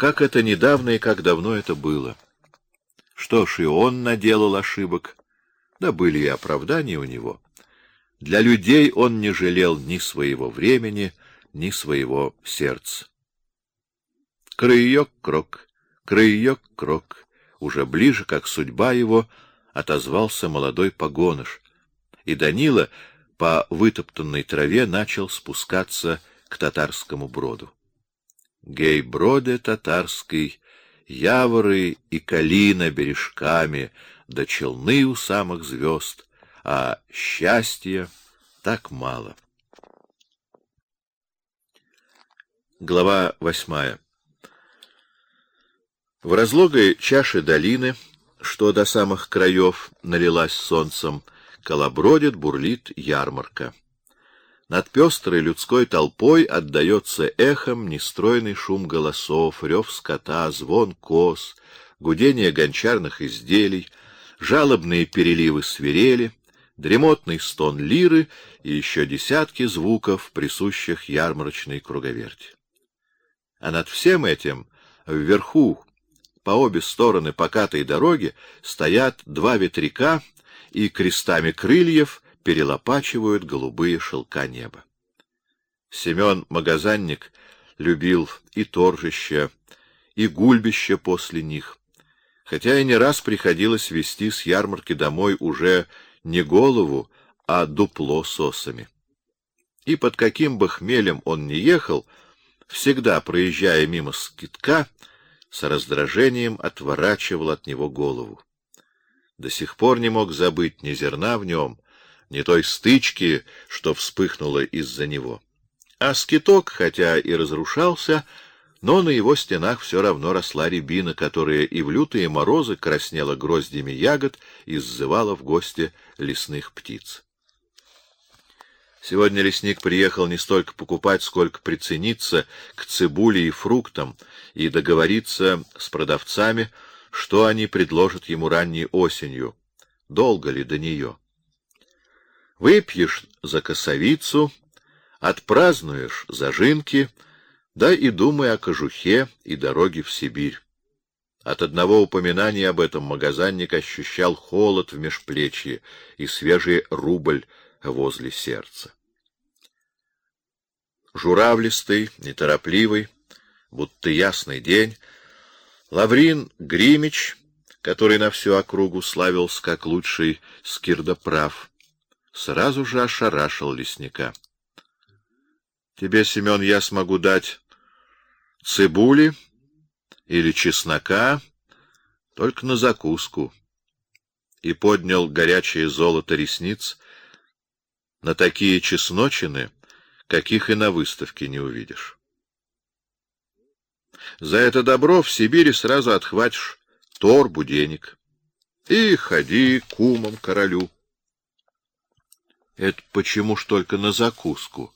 Как это недавно и как давно это было. Что ж, и он наделал ошибок, да были и оправдания у него. Для людей он не жалел ни своего времени, ни своего сердца. Крыёк-крок, крыёк-крок, уже ближе, как судьба его, отозвался молодой погоныш, и Данила по вытоптанной траве начал спускаться к татарскому броду. Гей-броде татарский, яворы и калина бережками, да челны у самых звезд, а счастья так мало. Глава восьмая В разлогой чаше долины, что до самых краев налилась солнцем, колобродит, бурлит ярмарка. Над пестрой людской толпой отдается эхом нестройный шум голосов, рев скота, звон коз, гудение гончарных изделий, жалобные переливы свирели, дремотный стон лиры и еще десятки звуков, присущих ярмарочной круговерти. А над всем этим, вверху, по обе стороны покатой дороги, стоят два ветряка и крестами крыльев перелопачивают голубые шелка неба. Семен Магазанник любил и торжище, и гульбище после них, хотя и не раз приходилось везти с ярмарки домой уже не голову, а дупло с осами. И под каким бы хмелем он ни ехал, всегда, проезжая мимо скитка, с раздражением отворачивал от него голову. До сих пор не мог забыть ни зерна в нем, ни той стычки, что вспыхнула из-за него. А скиток, хотя и разрушался, но на его стенах все равно росла рябина, которая и в лютые морозы краснела гроздями ягод и сзывала в гости лесных птиц. Сегодня лесник приехал не столько покупать, сколько прицениться к цибуле и фруктам и договориться с продавцами, что они предложат ему ранней осенью, долго ли до нее. Выпьешь за косовицу, отпразднуешь зажинки, да и думай о кожухе и дороге в Сибирь. От одного упоминания об этом магазинник ощущал холод в межплечье и свежий рубль возле сердца. Журавлистый, неторопливый, будто ясный день, Лаврин Гримич, который на всю округу славился как лучший скирдоправ, сразу же ошарашил лесника. Тебе, Семен, я смогу дать цибули или чеснока, только на закуску. И поднял горячее золото ресниц на такие чесночины, каких и на выставке не увидишь. За это добро в Сибири сразу отхватишь торбу денег. И ходи кумом королю. Это почему ж только на закуску?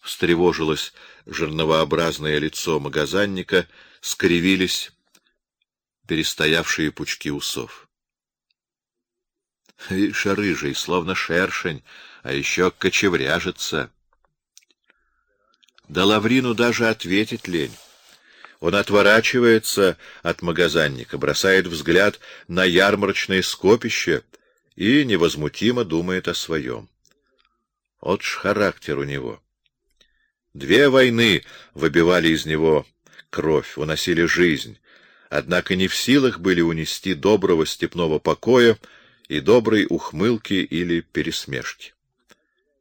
Встревожилось жерновообразное лицо магазинника, скривились перестоявшие пучки усов. Вишь, рыжий, словно шершень, а еще кочевряжется. Да Лаврину даже ответить лень. Он отворачивается от магазинника, бросает взгляд на ярмарочное скопище — и невозмутимо думает о своем. Вот ж характер у него. Две войны выбивали из него кровь, уносили жизнь, однако не в силах были унести доброго степного покоя и доброй ухмылки или пересмешки.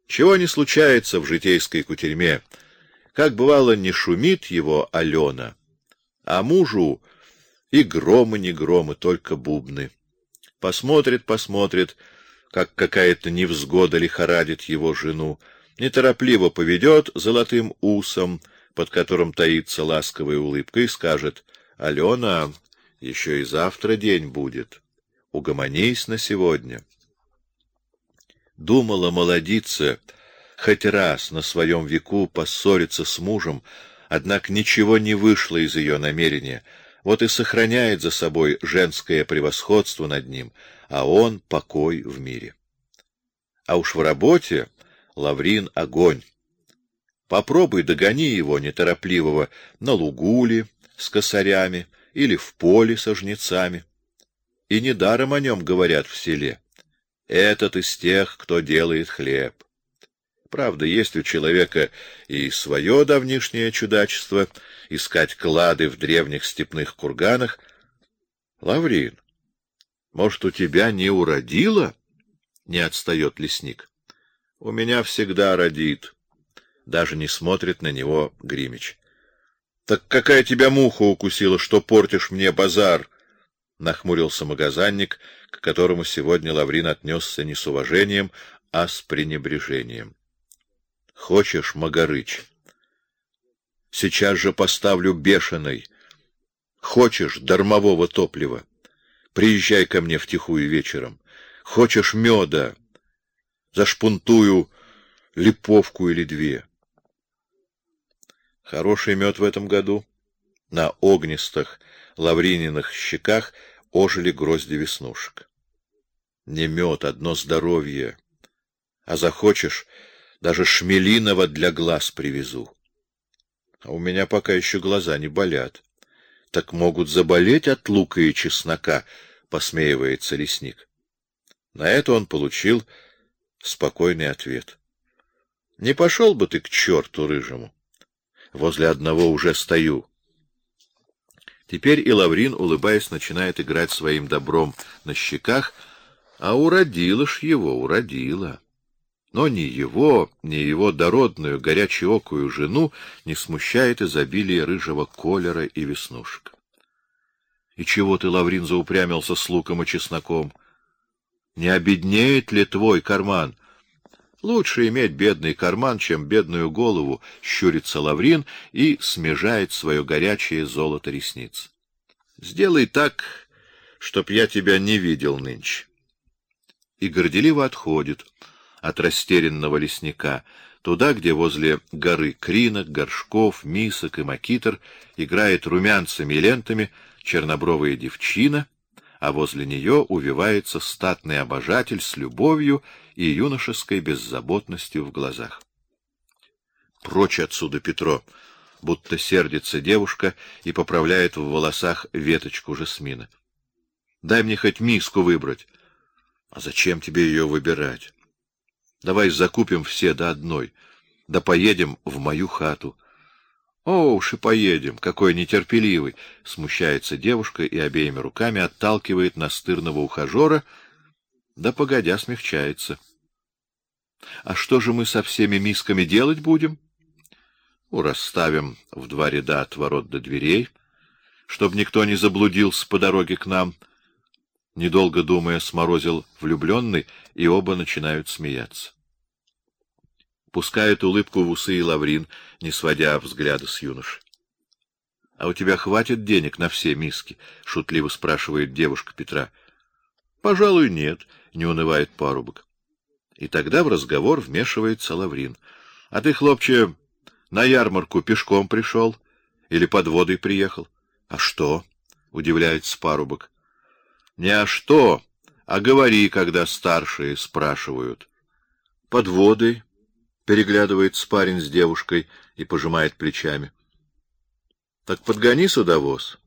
Чего не случается в житейской кутерьме, как бывало, не шумит его Алена, а мужу и громы не громы, только бубны. Посмотрит, посмотрит, как какая-то невзгода лихорадит его жену, неторопливо поведет золотым усом, под которым таится ласковая улыбка, и скажет: "Алена, еще и завтра день будет. Угомонись на сегодня". Думала молодица хоть раз на своем веку поссориться с мужем, однако ничего не вышло из ее намерения вот и сохраняет за собой женское превосходство над ним, а он покой в мире. А уж в работе Лаврин огонь. Попробуй догони его неторопливого на лугу ли, с косарями или в поле со жнецами. И недаром о нем говорят в селе. Этот из тех, кто делает хлеб. Правда, есть у человека и свое давнишнее чудачество — искать клады в древних степных курганах. Лаврин, может, у тебя не уродило? Не отстает лесник. У меня всегда родит. Даже не смотрит на него Гримич. Так какая тебя муха укусила, что портишь мне базар? Нахмурился магазинник, к которому сегодня Лаврин отнесся не с уважением, а с пренебрежением. Хочешь, Магарыч? Сейчас же поставлю бешеный. Хочешь дармового топлива? Приезжай ко мне втихую вечером. Хочешь меда? Зашпунтую липовку или две. Хороший мед в этом году. На огнистых лаврининых щеках ожили грозди веснушек. Не мед, одно здоровье. А захочешь, даже шмелиного для глаз привезу. А у меня пока еще глаза не болят. Так могут заболеть от лука и чеснока, посмеивается лесник. На это он получил спокойный ответ. Не пошел бы ты к черту рыжему. Возле одного уже стою. Теперь и Лаврин, улыбаясь, начинает играть своим добром на щеках, а уродила его, уродила. Но ни его, ни его дородную, горячеокую жену не смущает изобилие рыжего колера и веснушек. И чего ты, Лаврин, заупрямился с луком и чесноком? Не обеднеет ли твой карман? Лучше иметь бедный карман, чем бедную голову, щурится Лаврин и смежает свое горячее золото ресниц. Сделай так, чтоб я тебя не видел нынче. И горделиво отходит от растерянного лесника, туда, где возле горы кринок, горшков, мисок и макитр играет румянцами и лентами чернобровая девчина, а возле нее увивается статный обожатель с любовью и юношеской беззаботностью в глазах. Прочь отсюда, Петро, будто сердится девушка и поправляет в волосах веточку жасмина. Дай мне хоть миску выбрать. А зачем тебе ее выбирать? Давай закупим все до одной, да поедем в мою хату. О, уж и поедем, какой нетерпеливый, смущается девушка и обеими руками отталкивает настырного ухажера, да погодя смягчается. А что же мы со всеми мисками делать будем? У расставим в два ряда от ворот до дверей, чтоб никто не заблудился по дороге к нам. Недолго думая, сморозил влюбленный, и оба начинают смеяться пускает улыбку в усы и Лаврин, не сводя взгляда с юноши. — А у тебя хватит денег на все миски? — шутливо спрашивает девушка Петра. — Пожалуй, нет, — не унывает парубок. И тогда в разговор вмешивается Лаврин. — А ты, хлопче, на ярмарку пешком пришел или под водой приехал? — А что? — удивляется парубок. — Не а что, а говори, когда старшие спрашивают. — Под водой, Переглядывается парень с девушкой и пожимает плечами. Так подгони сюда воз.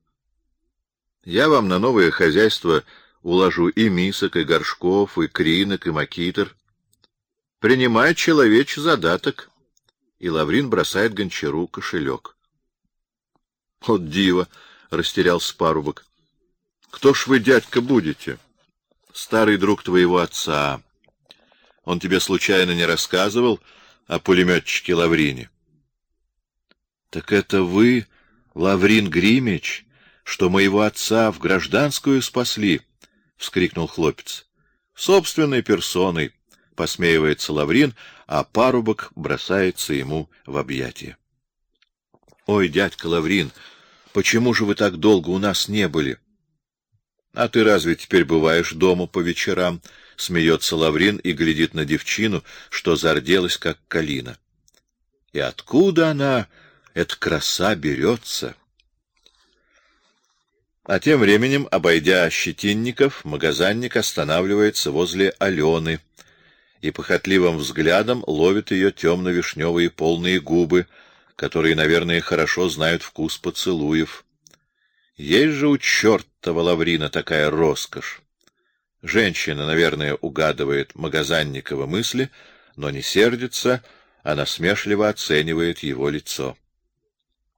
Я вам на новое хозяйство уложу и мисок, и горшков, и кринок, и макитр. Принимай человеч задаток. И Лаврин бросает гончару кошелек. Вот диво, растерялся парубок. Кто ж вы, дядька, будете? Старый друг твоего отца. Он тебе случайно не рассказывал, о пулеметчике Лаврине. — Так это вы, Лаврин Гримич, что моего отца в гражданскую спасли? — вскрикнул хлопец. — Собственной персоной, — посмеивается Лаврин, а парубок бросается ему в объятия. — Ой, дядька Лаврин, почему же вы так долго у нас не были? — А ты разве теперь бываешь дома по вечерам? — смеется Лаврин и глядит на девчину, что зарделась, как калина. И откуда она, эта краса, берется? А тем временем, обойдя щетинников, магазинник останавливается возле Алены и похотливым взглядом ловит ее темно-вишневые полные губы, которые, наверное, хорошо знают вкус поцелуев. Есть же у чертова Лаврина такая роскошь. Женщина, наверное, угадывает Магазанникова мысли, но не сердится, а насмешливо оценивает его лицо.